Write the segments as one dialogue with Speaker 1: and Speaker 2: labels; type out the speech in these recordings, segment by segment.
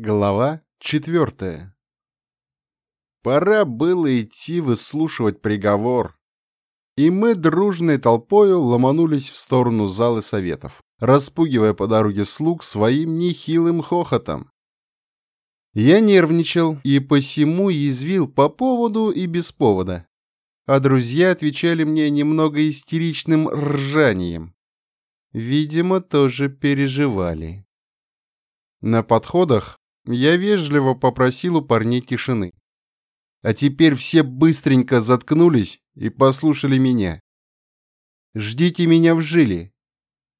Speaker 1: Глава четвертая Пора было идти выслушивать приговор, и мы дружной толпою ломанулись в сторону залы советов, распугивая по дороге слуг своим нехилым хохотом. Я нервничал и посему язвил по поводу и без повода, а друзья отвечали мне немного истеричным ржанием. Видимо, тоже переживали. На подходах я вежливо попросил у парней тишины. А теперь все быстренько заткнулись и послушали меня. Ждите меня в жиле.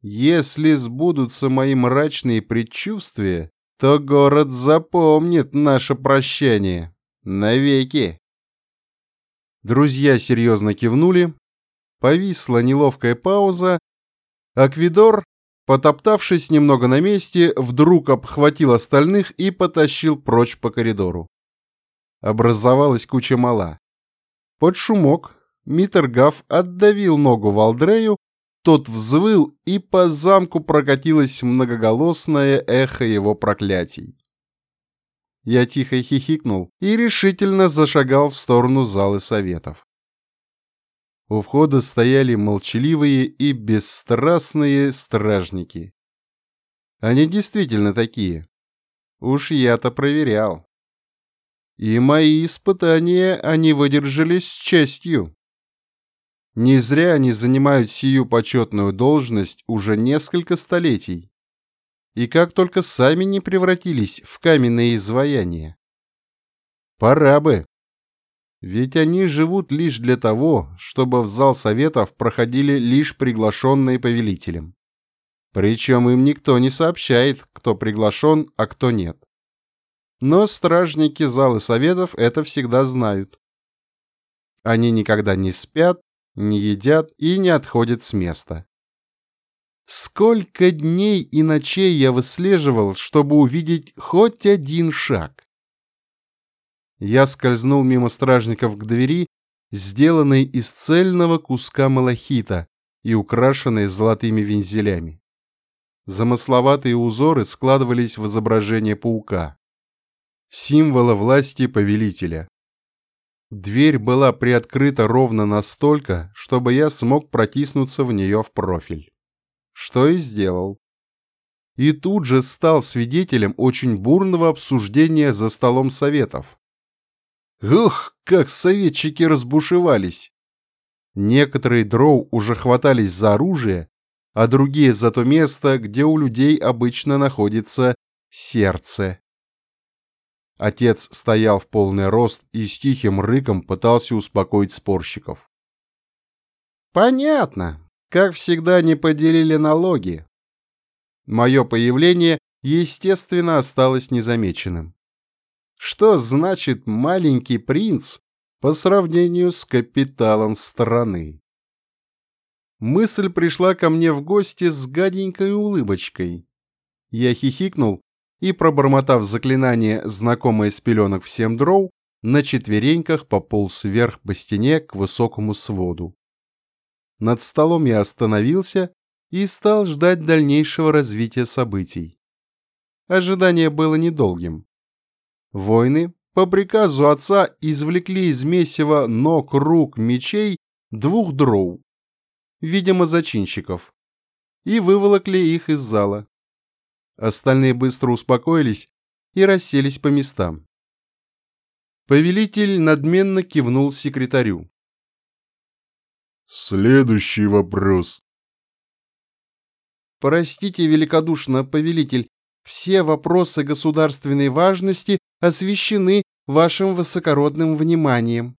Speaker 1: Если сбудутся мои мрачные предчувствия, то город запомнит наше прощание. Навеки. Друзья серьезно кивнули. Повисла неловкая пауза. Аквидор Потоптавшись немного на месте, вдруг обхватил остальных и потащил прочь по коридору. Образовалась куча мала. Под шумок Митергав отдавил ногу Валдрею, тот взвыл, и по замку прокатилось многоголосное эхо его проклятий. Я тихо хихикнул и решительно зашагал в сторону залы советов. У входа стояли молчаливые и бесстрастные стражники. Они действительно такие. Уж я-то проверял. И мои испытания они выдержали с честью. Не зря они занимают сию почетную должность уже несколько столетий. И как только сами не превратились в каменные изваяния. Пора бы. Ведь они живут лишь для того, чтобы в зал советов проходили лишь приглашенные повелителем. Причем им никто не сообщает, кто приглашен, а кто нет. Но стражники залы советов это всегда знают. Они никогда не спят, не едят и не отходят с места. Сколько дней и ночей я выслеживал, чтобы увидеть хоть один шаг. Я скользнул мимо стражников к двери, сделанной из цельного куска малахита и украшенной золотыми вензелями. Замысловатые узоры складывались в изображение паука, символа власти повелителя. Дверь была приоткрыта ровно настолько, чтобы я смог протиснуться в нее в профиль. Что и сделал. И тут же стал свидетелем очень бурного обсуждения за столом советов. Ух, как советчики разбушевались! Некоторые дроу уже хватались за оружие, а другие за то место, где у людей обычно находится сердце. Отец стоял в полный рост и с тихим рыком пытался успокоить спорщиков. «Понятно. Как всегда, не поделили налоги. Мое появление, естественно, осталось незамеченным. Что значит маленький принц по сравнению с капиталом страны? Мысль пришла ко мне в гости с гаденькой улыбочкой. Я хихикнул и, пробормотав заклинание, знакомое с пеленок всем дроу, на четвереньках пополз вверх по стене к высокому своду. Над столом я остановился и стал ждать дальнейшего развития событий. Ожидание было недолгим. Воины по приказу отца извлекли из месива ног, рук, мечей двух дроу, видимо, зачинщиков, и выволокли их из зала. Остальные быстро успокоились и расселись по местам. Повелитель надменно кивнул секретарю.
Speaker 2: «Следующий вопрос».
Speaker 1: «Простите великодушно, повелитель, все вопросы государственной важности освещены вашим высокородным вниманием.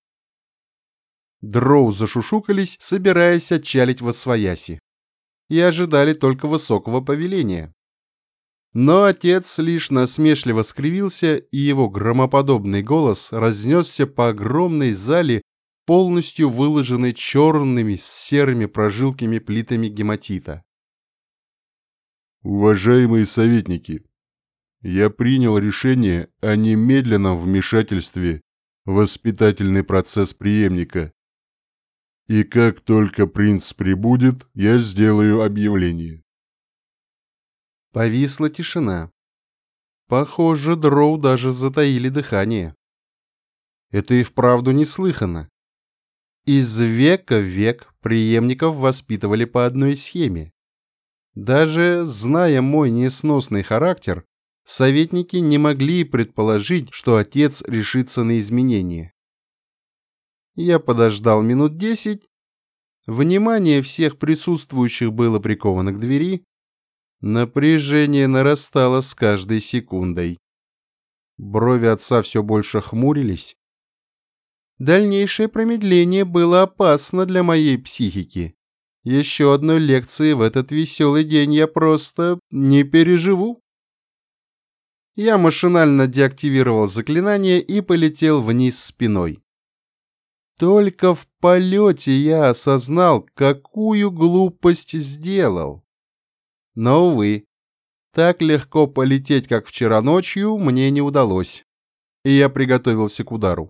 Speaker 1: Дроу зашушукались, собираясь отчалить во свояси, и ожидали только высокого повеления. Но отец лишь насмешливо скривился, и его громоподобный голос разнесся по огромной зале, полностью выложенной черными с серыми прожилками плитами гематита.
Speaker 2: Уважаемые советники, я принял решение о немедленном вмешательстве в воспитательный процесс преемника. И как только принц прибудет, я сделаю объявление.
Speaker 1: Повисла тишина. Похоже, дроу даже затаили дыхание. Это и вправду неслыханно. Из века в век преемников воспитывали по одной схеме. Даже зная мой несносный характер, советники не могли предположить, что отец решится на изменения. Я подождал минут десять. Внимание всех присутствующих было приковано к двери. Напряжение нарастало с каждой секундой. Брови отца все больше хмурились. Дальнейшее промедление было опасно для моей психики. Еще одной лекции в этот веселый день я просто не переживу. Я машинально деактивировал заклинание и полетел вниз спиной. Только в полете я осознал, какую глупость сделал. Но, увы, так легко полететь, как вчера ночью, мне не удалось, и я приготовился к удару.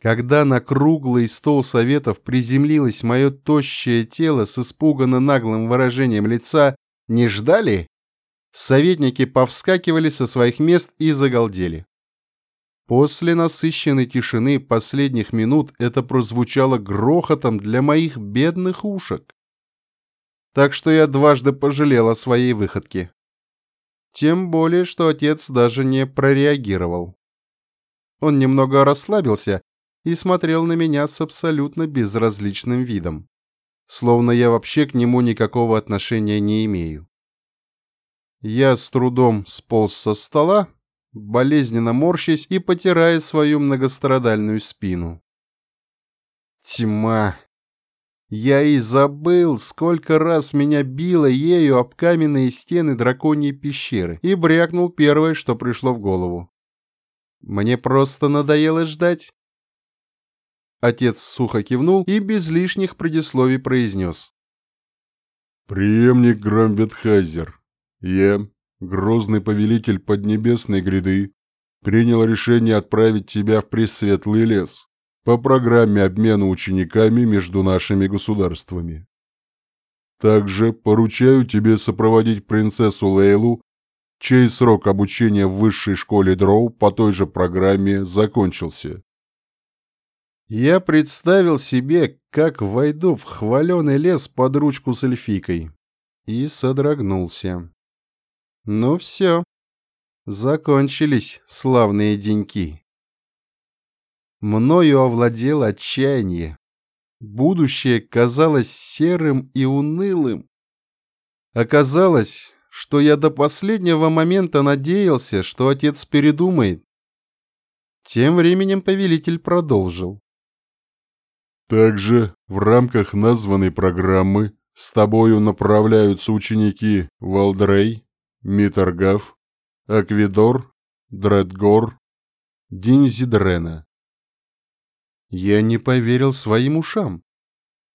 Speaker 1: Когда на круглый стол советов приземлилось мое тощее тело с испуганно наглым выражением лица «Не ждали?», советники повскакивали со своих мест и загалдели. После насыщенной тишины последних минут это прозвучало грохотом для моих бедных ушек. Так что я дважды пожалел о своей выходке. Тем более, что отец даже не прореагировал. Он немного расслабился и смотрел на меня с абсолютно безразличным видом, словно я вообще к нему никакого отношения не имею. Я с трудом сполз со стола, болезненно морщась и потирая свою многострадальную спину. Тьма! Я и забыл, сколько раз меня било ею об каменные стены драконьей пещеры, и брякнул первое, что пришло в голову. Мне просто надоело ждать. Отец сухо кивнул и без лишних предисловий произнес.
Speaker 2: «Преемник Грамбетхайзер, я, грозный повелитель Поднебесной гряды, принял решение отправить тебя в Пресветлый лес по программе обмена учениками между нашими государствами. Также поручаю тебе сопроводить принцессу Лейлу, чей срок обучения в высшей школе Дроу по той же программе закончился.
Speaker 1: Я представил себе, как войду в хваленый лес под ручку с эльфикой, и содрогнулся. Ну все, закончились славные деньки. Мною овладело отчаяние. Будущее казалось серым и унылым. Оказалось, что я до последнего момента надеялся, что отец передумает. Тем временем повелитель продолжил.
Speaker 2: Также в рамках названной программы с тобою направляются ученики Валдрей, Митаргав, Аквидор, Дредгор, Динзидрена.
Speaker 1: Я не поверил своим ушам.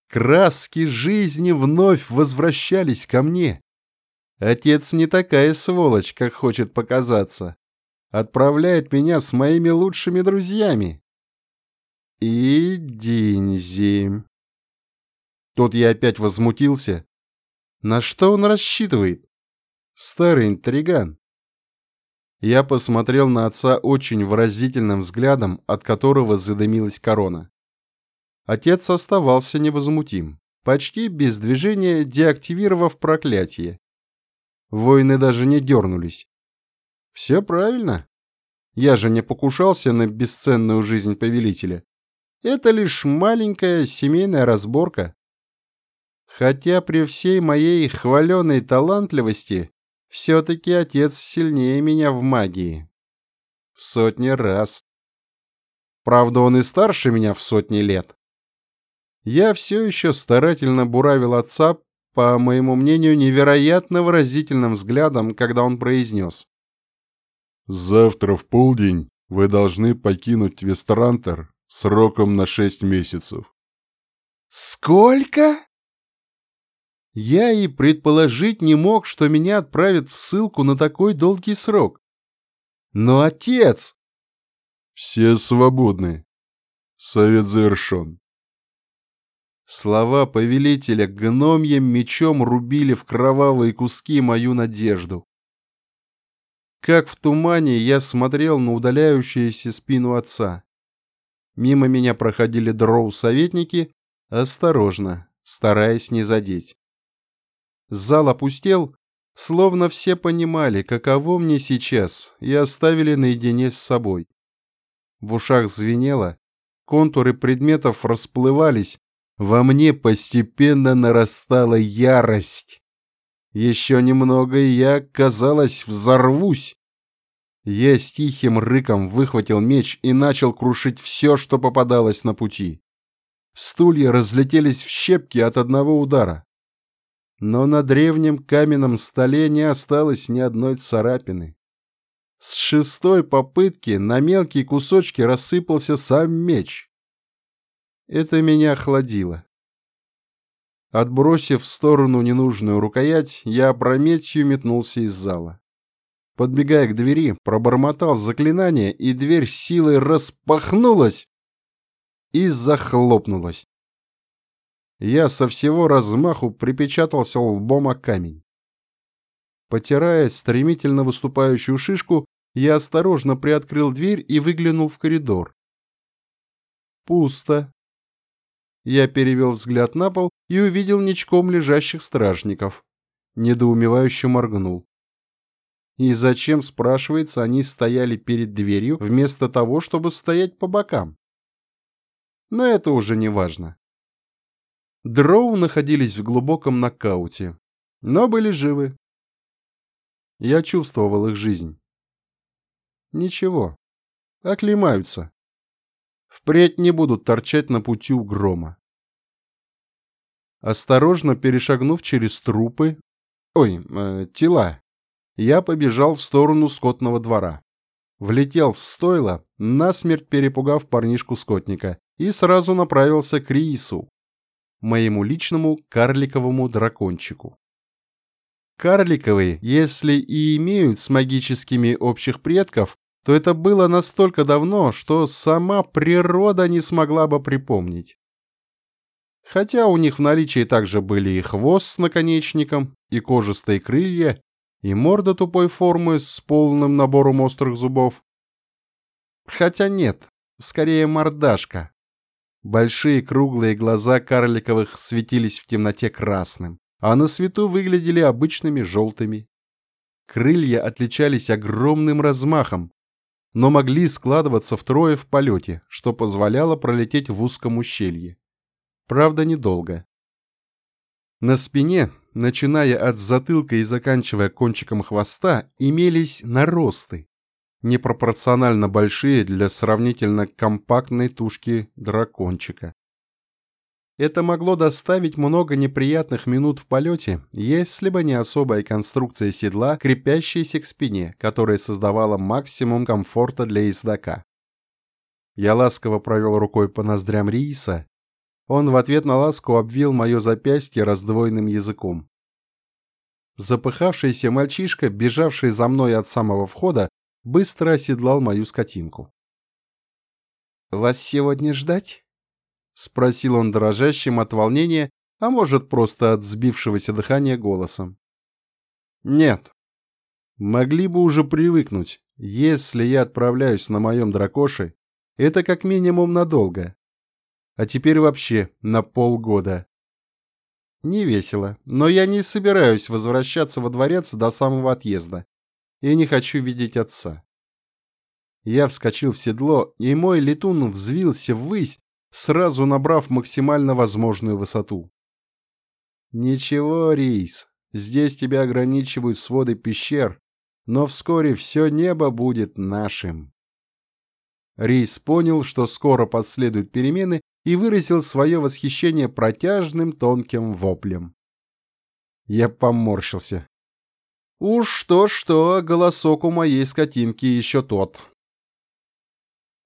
Speaker 1: Краски жизни вновь возвращались ко мне. Отец не такая сволочь, как хочет показаться. Отправляет меня с моими лучшими друзьями и Динзи. Тут я опять возмутился. На что он рассчитывает? Старый интриган. Я посмотрел на отца очень выразительным взглядом, от которого задымилась корона. Отец оставался невозмутим, почти без движения деактивировав проклятие. Воины даже не дернулись. Все правильно. Я же не покушался на бесценную жизнь повелителя. Это лишь маленькая семейная разборка. Хотя при всей моей хваленой талантливости все-таки отец сильнее меня в магии. В сотни раз. Правда, он и старше меня в сотни лет. Я все еще старательно буравил отца, по моему мнению, невероятно выразительным взглядом, когда он произнес.
Speaker 2: «Завтра в полдень вы должны покинуть Вестрантер сроком на шесть месяцев.
Speaker 1: Сколько? Я и предположить не мог, что меня отправят в ссылку на такой долгий срок. Но отец...
Speaker 2: Все свободны. Совет завершен.
Speaker 1: Слова повелителя гномьем мечом рубили в кровавые куски мою надежду. Как в тумане я смотрел на удаляющуюся спину отца. Мимо меня проходили дроу-советники, осторожно, стараясь не задеть. Зал опустел, словно все понимали, каково мне сейчас, и оставили наедине с собой. В ушах звенело, контуры предметов расплывались, во мне постепенно нарастала ярость. Еще немного, и я, казалось, взорвусь. Я с тихим рыком выхватил меч и начал крушить все, что попадалось на пути. Стулья разлетелись в щепки от одного удара. Но на древнем каменном столе не осталось ни одной царапины. С шестой попытки на мелкие кусочки рассыпался сам меч. Это меня охладило. Отбросив в сторону ненужную рукоять, я опрометью метнулся из зала. Подбегая к двери, пробормотал заклинание, и дверь силой распахнулась и захлопнулась. Я со всего размаху припечатался лбом о камень. Потирая стремительно выступающую шишку, я осторожно приоткрыл дверь и выглянул в коридор. Пусто. Я перевел взгляд на пол и увидел ничком лежащих стражников. Недоумевающе моргнул. И зачем, спрашивается, они стояли перед дверью, вместо того, чтобы стоять по бокам? Но это уже не важно. Дроу находились в глубоком нокауте, но были живы. Я чувствовал их жизнь. Ничего, оклемаются. Впредь не будут торчать на пути у грома. Осторожно перешагнув через трупы, ой, э, тела, я побежал в сторону скотного двора. Влетел в стойло, насмерть перепугав парнишку-скотника, и сразу направился к Риису, моему личному карликовому дракончику. Карликовые, если и имеют с магическими общих предков, то это было настолько давно, что сама природа не смогла бы припомнить. Хотя у них в наличии также были и хвост с наконечником, и кожистые крылья, и морда тупой формы с полным набором острых зубов. Хотя нет, скорее мордашка, Большие круглые глаза карликовых светились в темноте красным, а на свету выглядели обычными желтыми. Крылья отличались огромным размахом, но могли складываться втрое в полете, что позволяло пролететь в узком ущелье. Правда, недолго. На спине, начиная от затылка и заканчивая кончиком хвоста, имелись наросты, непропорционально большие для сравнительно компактной тушки дракончика. Это могло доставить много неприятных минут в полете, если бы не особая конструкция седла, крепящаяся к спине, которая создавала максимум комфорта для ездока. Я ласково провел рукой по ноздрям Рииса. Он в ответ на ласку обвил мое запястье раздвоенным языком. Запыхавшийся мальчишка, бежавший за мной от самого входа, быстро оседлал мою скотинку. «Вас сегодня ждать?» — спросил он дрожащим от волнения, а может, просто от сбившегося дыхания голосом. «Нет. Могли бы уже привыкнуть. Если я отправляюсь на моем дракоше, это как минимум надолго. А теперь вообще на полгода. Не весело, но я не собираюсь возвращаться во дворец до самого отъезда и не хочу видеть отца. Я вскочил в седло, и мой летун взвился ввысь, сразу набрав максимально возможную высоту. Ничего, Рейс, здесь тебя ограничивают своды пещер, но вскоре все небо будет нашим. Рейс понял, что скоро последуют перемены, и выразил свое восхищение протяжным тонким воплем. Я поморщился. Уж что-что, голосок у моей скотинки еще тот.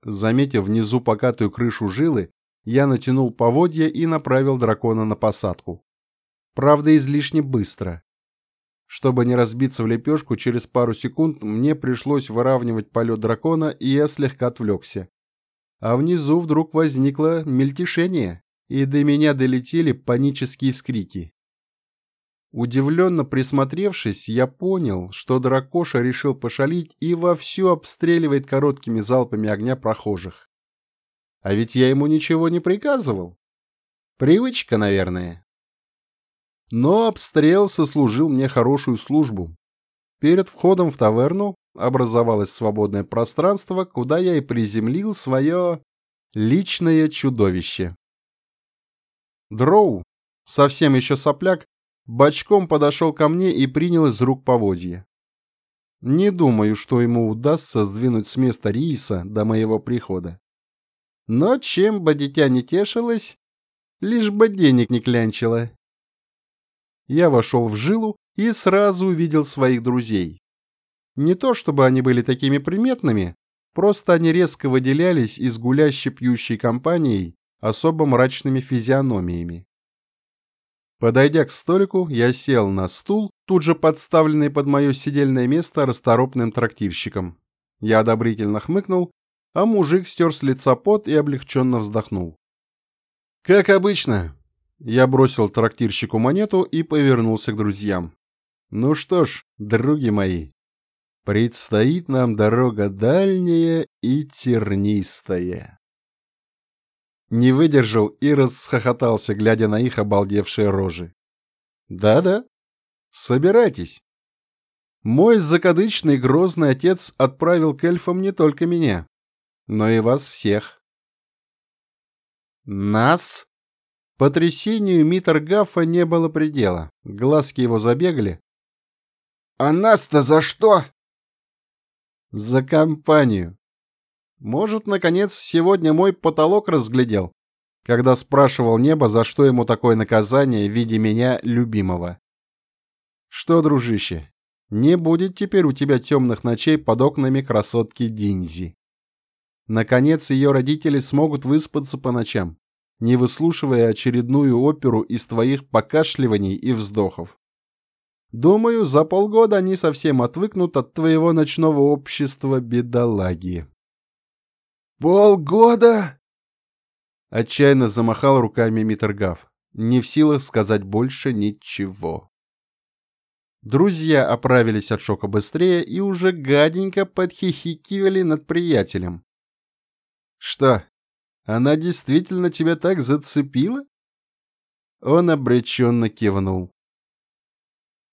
Speaker 1: Заметив внизу покатую крышу жилы, я натянул поводья и направил дракона на посадку. Правда, излишне быстро. Чтобы не разбиться в лепешку, через пару секунд мне пришлось выравнивать полет дракона, и я слегка отвлекся. А внизу вдруг возникло мельтешение, и до меня долетели панические скрики. Удивленно присмотревшись, я понял, что дракоша решил пошалить и вовсю обстреливает короткими залпами огня прохожих. А ведь я ему ничего не приказывал. Привычка, наверное. Но обстрел сослужил мне хорошую службу. Перед входом в таверну образовалось свободное пространство, куда я и приземлил свое личное чудовище. Дроу, совсем еще сопляк, бочком подошел ко мне и принял из рук поводья. Не думаю, что ему удастся сдвинуть с места Рииса до моего прихода. Но чем бы дитя не тешилось, лишь бы денег не клянчило. Я вошел в жилу и сразу увидел своих друзей. Не то чтобы они были такими приметными, просто они резко выделялись из гулящей пьющей компанией особо мрачными физиономиями. Подойдя к столику, я сел на стул, тут же подставленный под мое сидельное место расторопным трактирщиком. Я одобрительно хмыкнул, а мужик стер с лица пот и облегченно вздохнул. «Как обычно!» Я бросил трактирщику монету и повернулся к друзьям. «Ну что ж, други мои, предстоит нам дорога дальняя и тернистая». Не выдержал и расхохотался, глядя на их обалдевшие рожи. «Да-да, собирайтесь. Мой закадычный грозный отец отправил к эльфам не только меня, но и вас всех». «Нас?» Потрясению Митергафа не было предела. Глазки его забегали. «А нас-то за что?» «За компанию. Может, наконец, сегодня мой потолок разглядел, когда спрашивал небо, за что ему такое наказание в виде меня, любимого. Что, дружище, не будет теперь у тебя темных ночей под окнами красотки Динзи. Наконец, ее родители смогут выспаться по ночам, не выслушивая очередную оперу из твоих покашливаний и вздохов. Думаю, за полгода они совсем отвыкнут от твоего ночного общества бедолаги. «Полгода?» Отчаянно замахал руками Митергав, не в силах сказать больше ничего. Друзья оправились от шока быстрее и уже гаденько подхихикивали над приятелем. «Что, она действительно тебя так зацепила?» Он обреченно кивнул.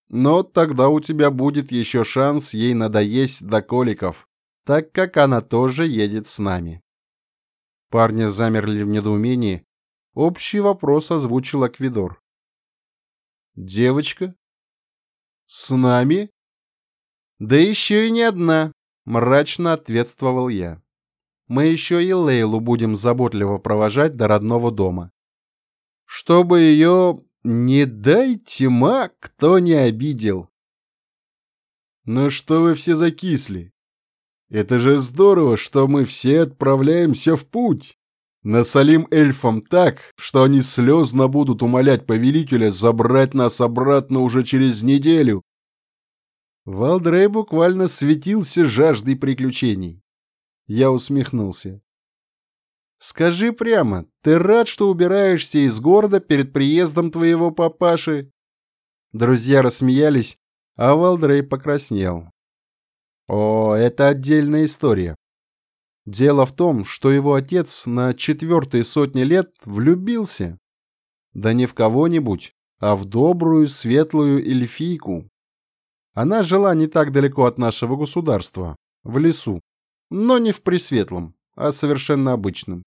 Speaker 1: «Но тогда у тебя будет еще шанс ей надоесть до коликов так как она тоже едет с нами. Парни замерли в недоумении. Общий вопрос озвучил Аквидор. «Девочка? С нами?» «Да еще и не одна», — мрачно ответствовал я. «Мы еще и Лейлу будем заботливо провожать до родного дома. Чтобы ее, не дай тьма, кто не обидел». «Ну что вы все закисли? Это же здорово, что мы все отправляемся в путь. Насолим эльфам так, что они слезно будут умолять повелителя забрать нас обратно уже через неделю. Валдрей буквально светился жаждой приключений. Я усмехнулся. «Скажи прямо, ты рад, что убираешься из города перед приездом твоего папаши?» Друзья рассмеялись, а Валдрей покраснел. О, это отдельная история. Дело в том, что его отец на четвертой сотне лет влюбился. Да не в кого-нибудь, а в добрую, светлую эльфийку. Она жила не так далеко от нашего государства, в лесу, но не в Пресветлом, а совершенно обычном.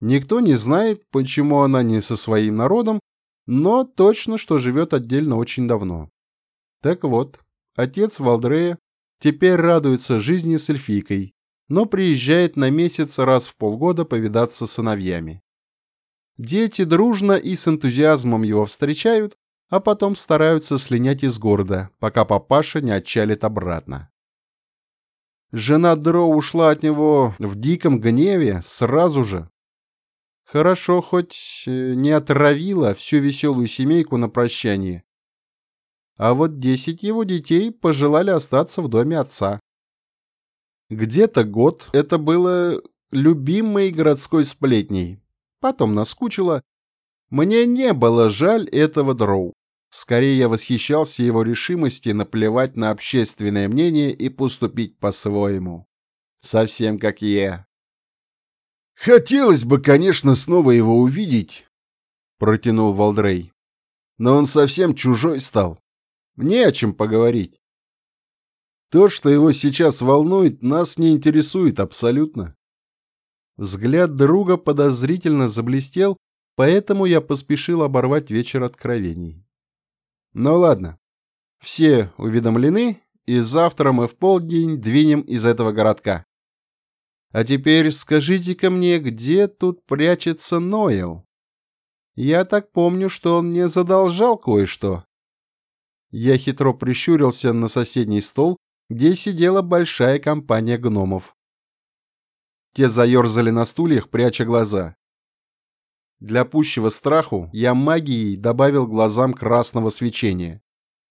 Speaker 1: Никто не знает, почему она не со своим народом, но точно, что живет отдельно очень давно. Так вот, отец Валдрея Теперь радуется жизни с эльфийкой, но приезжает на месяц раз в полгода повидаться с сыновьями. Дети дружно и с энтузиазмом его встречают, а потом стараются слинять из города, пока папаша не отчалит обратно. Жена Дро ушла от него в диком гневе сразу же. Хорошо, хоть э, не отравила всю веселую семейку на прощание, а вот десять его детей пожелали остаться в доме отца. Где-то год это было любимой городской сплетней. Потом наскучило. Мне не было жаль этого дроу. Скорее я восхищался его решимости наплевать на общественное мнение и поступить по-своему. Совсем как я. «Хотелось бы, конечно, снова его увидеть», — протянул Валдрей. «Но он совсем чужой стал. Не о чем поговорить. То, что его сейчас волнует, нас не интересует абсолютно». Взгляд друга подозрительно заблестел, поэтому я поспешил оборвать вечер откровений. Ну ладно, все уведомлены, и завтра мы в полдень двинем из этого городка. А теперь скажите-ка мне, где тут прячется Ноэл? Я так помню, что он мне задолжал кое-что. Я хитро прищурился на соседний стол, где сидела большая компания гномов. Те заерзали на стульях, пряча глаза. Для пущего страху я магией добавил глазам красного свечения,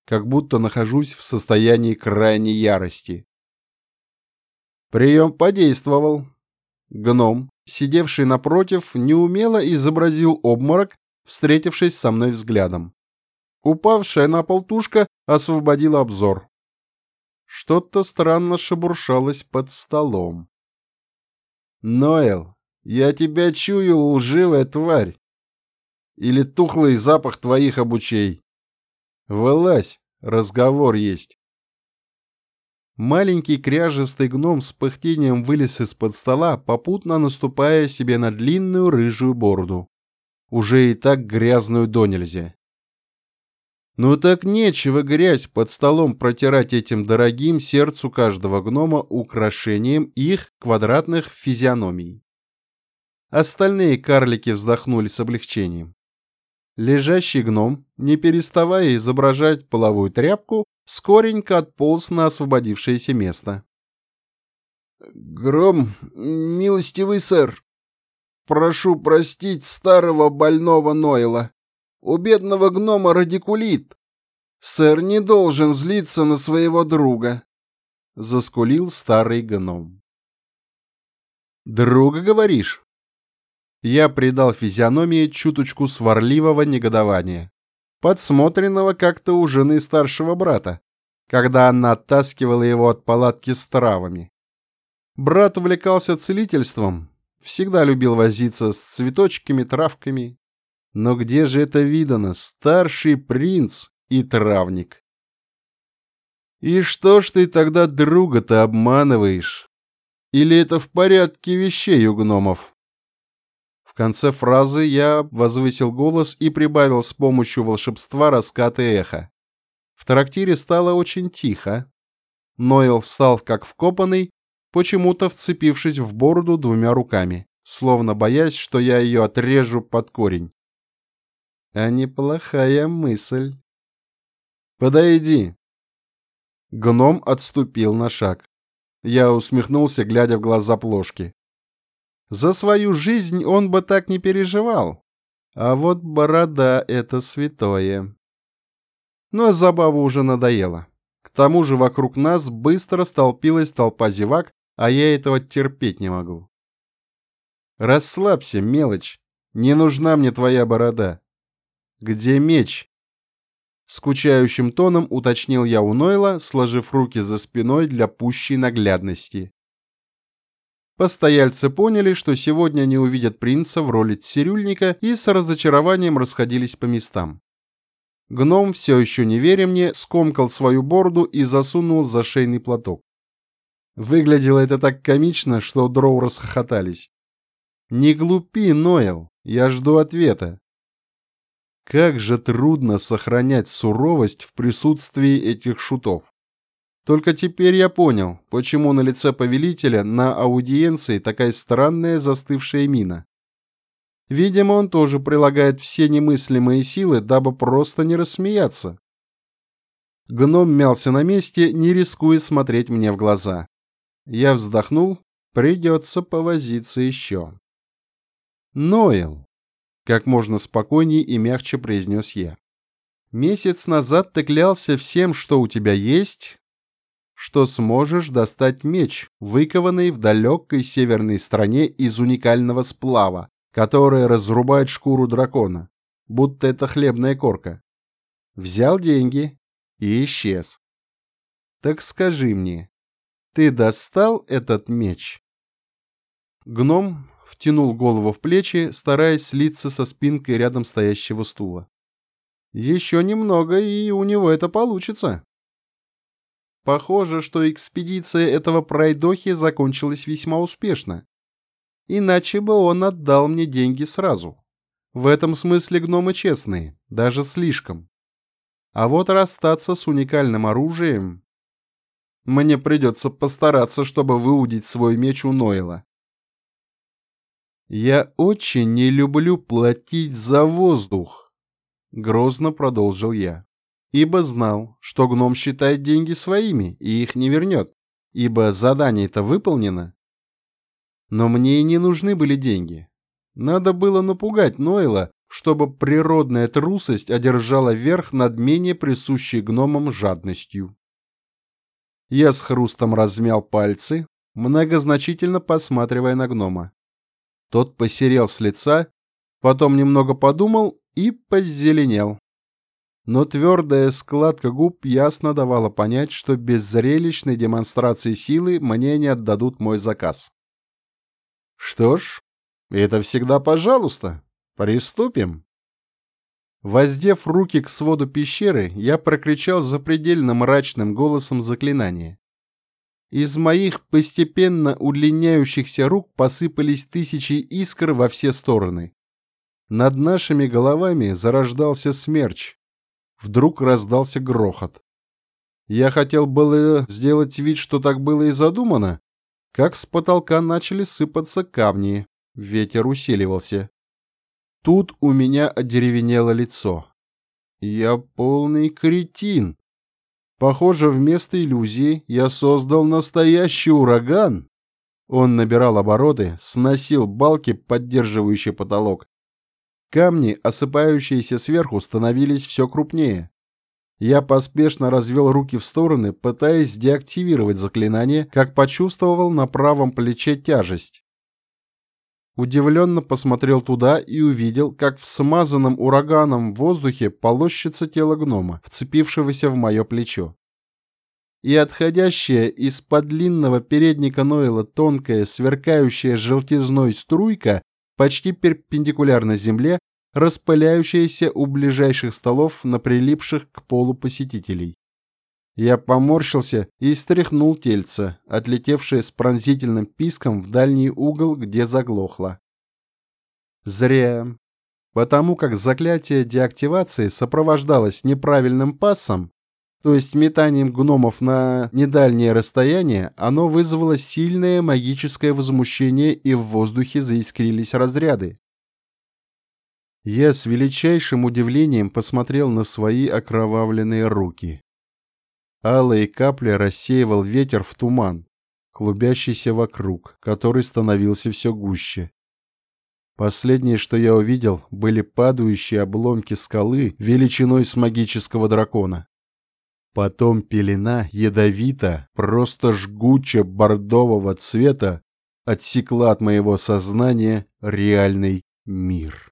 Speaker 1: как будто нахожусь в состоянии крайней ярости. Прием подействовал. Гном, сидевший напротив, неумело изобразил обморок, встретившись со мной взглядом. Упавшая на пол тушка освободила обзор. Что-то странно шебуршалось под столом. «Ноэл, я тебя чую, лживая тварь. Или тухлый запах твоих обучей. Вылазь, разговор есть. Маленький кряжестый гном с пыхтением вылез из-под стола, попутно наступая себе на длинную рыжую бороду, уже и так грязную до нельзя. Ну так нечего грязь под столом протирать этим дорогим сердцу каждого гнома украшением их квадратных физиономий. Остальные карлики вздохнули с облегчением. Лежащий гном, не переставая изображать половую тряпку, скоренько отполз на освободившееся место. — Гром, милостивый сэр, прошу простить старого больного Нойла. У бедного гнома радикулит. Сэр не должен злиться на своего друга, — заскулил старый гном. — Друга, говоришь? я придал физиономии чуточку сварливого негодования, подсмотренного как-то у жены старшего брата, когда она оттаскивала его от палатки с травами. Брат увлекался целительством, всегда любил возиться с цветочками, травками. Но где же это видано, старший принц и травник? И что ж ты тогда друга-то обманываешь? Или это в порядке вещей у гномов? конце фразы я возвысил голос и прибавил с помощью волшебства раскаты эха. В трактире стало очень тихо. Нойл встал как вкопанный, почему-то вцепившись в бороду двумя руками, словно боясь, что я ее отрежу под корень. А неплохая мысль. «Подойди!» Гном отступил на шаг. Я усмехнулся, глядя в глаза плошки. За свою жизнь он бы так не переживал. А вот борода — это святое. Но забава уже надоела. К тому же вокруг нас быстро столпилась толпа зевак, а я этого терпеть не могу. Расслабься, мелочь. Не нужна мне твоя борода. Где меч? Скучающим тоном уточнил я у Нойла, сложив руки за спиной для пущей наглядности. Постояльцы поняли, что сегодня они увидят принца в роли цирюльника и с разочарованием расходились по местам. Гном, все еще не веря мне, скомкал свою бороду и засунул за шейный платок. Выглядело это так комично, что дроу расхохотались. «Не глупи, Ноэл, я жду ответа». Как же трудно сохранять суровость в присутствии этих шутов. Только теперь я понял, почему на лице повелителя на аудиенции такая странная застывшая мина. Видимо, он тоже прилагает все немыслимые силы, дабы просто не рассмеяться. Гном мялся на месте, не рискуя смотреть мне в глаза. Я вздохнул, придется повозиться еще. «Ноэл», — как можно спокойнее и мягче произнес я, — «месяц назад ты клялся всем, что у тебя есть, что сможешь достать меч, выкованный в далекой северной стране из уникального сплава, который разрубает шкуру дракона, будто это хлебная корка. взял деньги и исчез. Так скажи мне, ты достал этот меч? Гном втянул голову в плечи, стараясь слиться со спинкой рядом стоящего стула. Еще немного, и у него это получится. Похоже, что экспедиция этого пройдохи закончилась весьма успешно. Иначе бы он отдал мне деньги сразу. В этом смысле гномы честные, даже слишком. А вот расстаться с уникальным оружием... Мне придется постараться, чтобы выудить свой меч у Нойла. «Я очень не люблю платить за воздух», — грозно продолжил я, ибо знал, что гном считает деньги своими и их не вернет, ибо задание-то выполнено. Но мне и не нужны были деньги. Надо было напугать Нойла, чтобы природная трусость одержала верх над менее присущей гномам жадностью. Я с хрустом размял пальцы, многозначительно посматривая на гнома. Тот посерел с лица, потом немного подумал и позеленел. Но твердая складка губ ясно давала понять, что без зрелищной демонстрации силы мне не отдадут мой заказ. Что ж, это всегда пожалуйста. Приступим. Воздев руки к своду пещеры, я прокричал запредельно мрачным голосом заклинание. Из моих постепенно удлиняющихся рук посыпались тысячи искр во все стороны. Над нашими головами зарождался смерч. Вдруг раздался грохот. Я хотел было сделать вид, что так было и задумано, как с потолка начали сыпаться камни, ветер усиливался. Тут у меня одеревенело лицо. Я полный кретин. Похоже, вместо иллюзии я создал настоящий ураган. Он набирал обороты, сносил балки, поддерживающие потолок. Камни, осыпающиеся сверху, становились все крупнее. Я поспешно развел руки в стороны, пытаясь деактивировать заклинание, как почувствовал на правом плече тяжесть. Удивленно посмотрел туда и увидел, как в смазанном ураганом воздухе полощется тело гнома, вцепившегося в мое плечо. И отходящая из-под длинного передника Нойла тонкая, сверкающая желтизной струйка, почти перпендикулярно земле, распыляющаяся у ближайших столов на прилипших к полу посетителей. Я поморщился и стряхнул тельце, отлетевшее с пронзительным писком в дальний угол, где заглохло. Зря. Потому как заклятие деактивации сопровождалось неправильным пассом, то есть метанием гномов на недальнее расстояние, оно вызвало сильное магическое возмущение и в воздухе заискрились разряды. Я с величайшим удивлением посмотрел на свои окровавленные руки. Алые капли рассеивал ветер в туман, клубящийся вокруг, который становился все гуще. Последнее, что я увидел, были падающие обломки скалы величиной с магического дракона. Потом пелена ядовито, просто жгуче бордового цвета отсекла от моего сознания реальный мир.